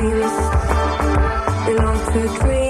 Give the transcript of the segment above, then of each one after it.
dreams belong to dreams.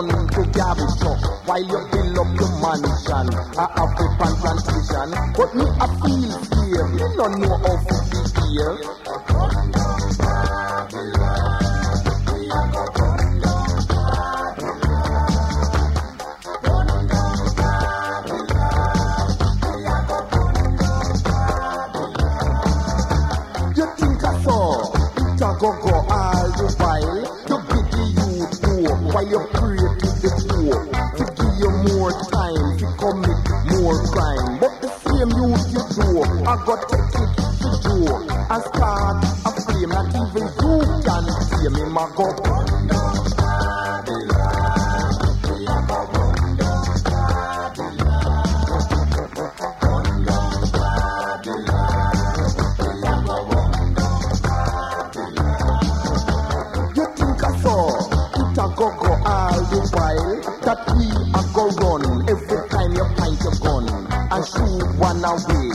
son to garbage truck while you build up your mansion. I have the pan plantation, but me I feel fear. You don't know how to be here. You think I saw it go go all the while? You pity you poor while you commit more crime. But the same use you do, I got to kick the door and start a flame that even you can see me, my God. run away.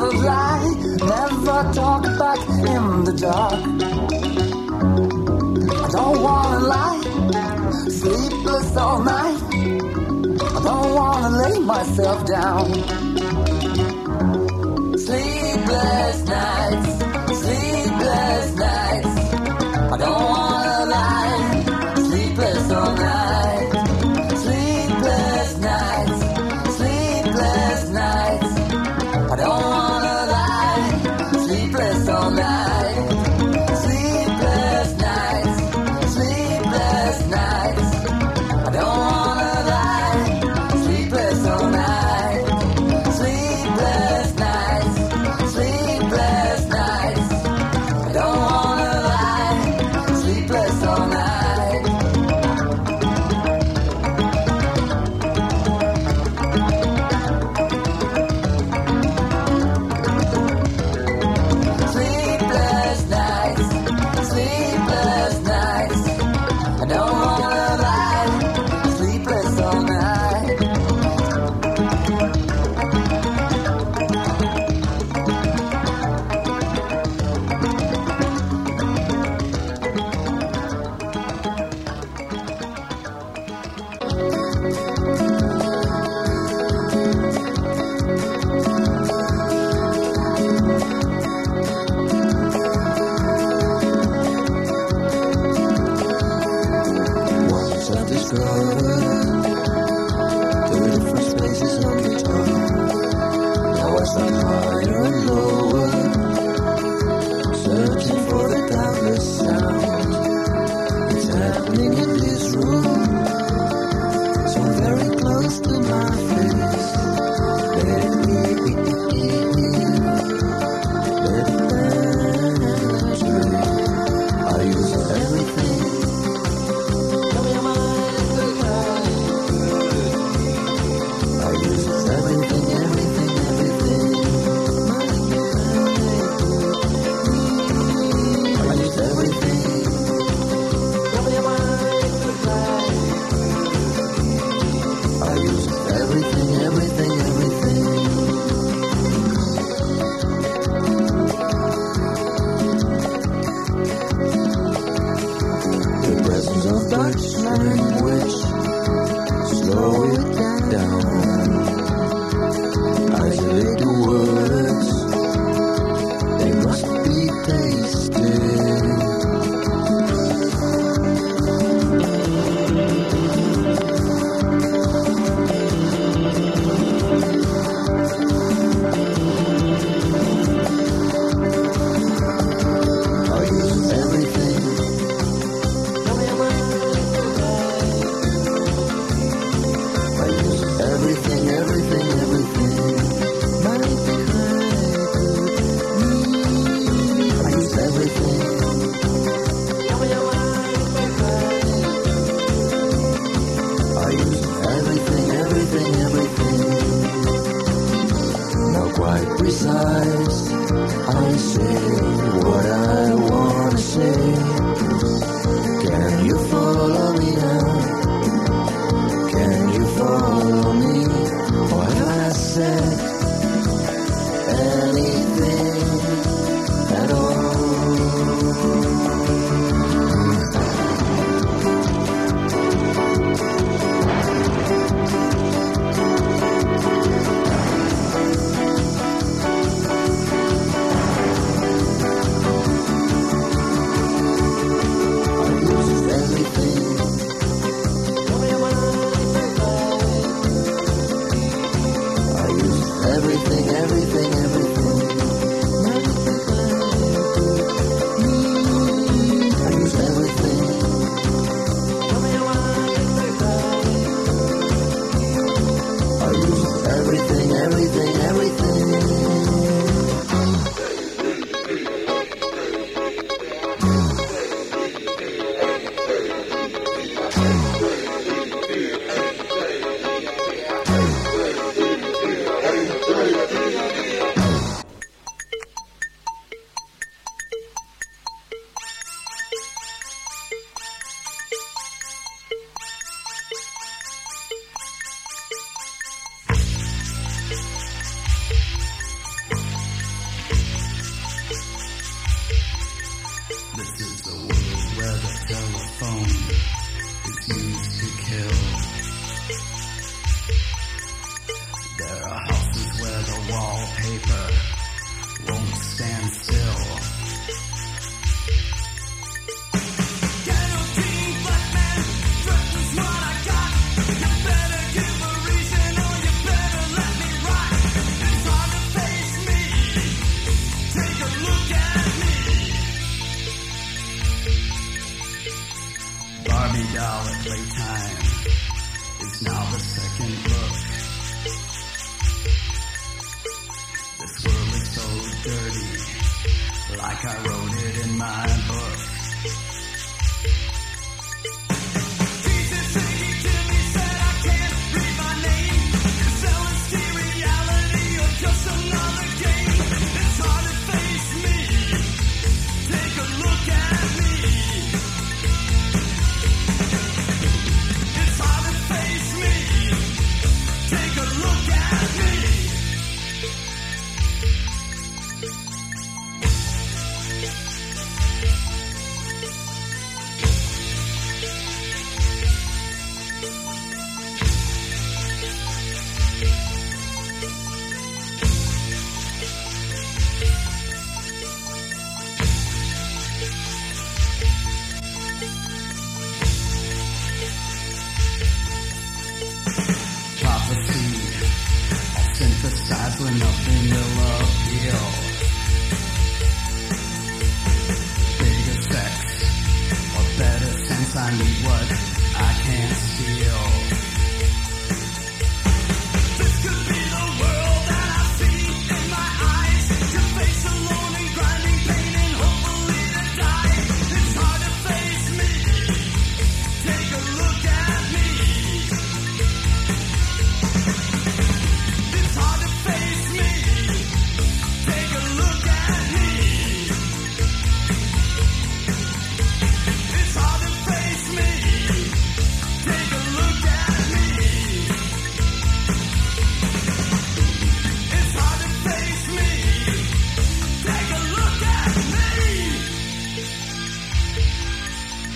never lie, never talk back in the dark. I don't wanna lie, sleepless all night. I don't wanna lay myself down.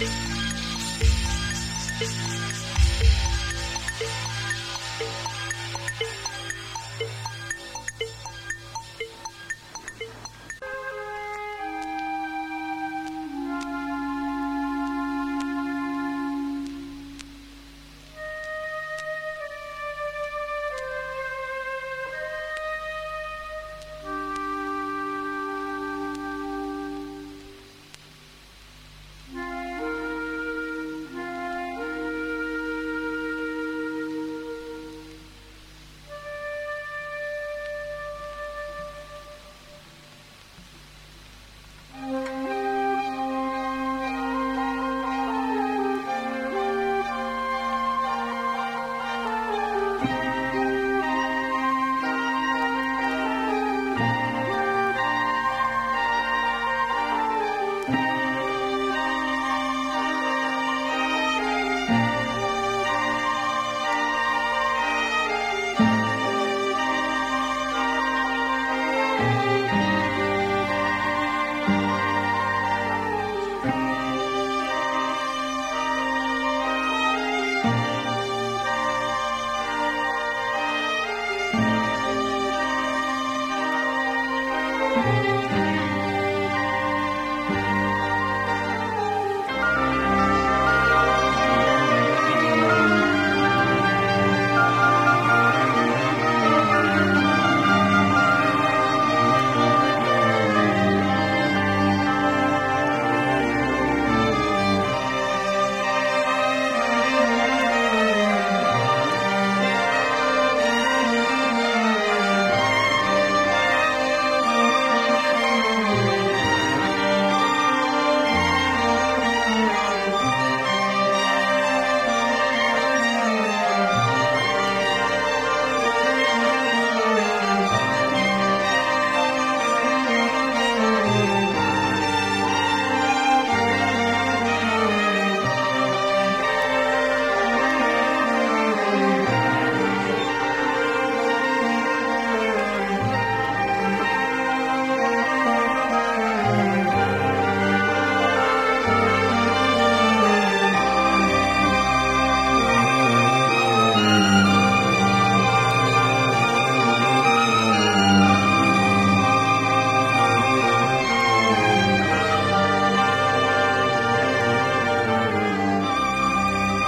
Me.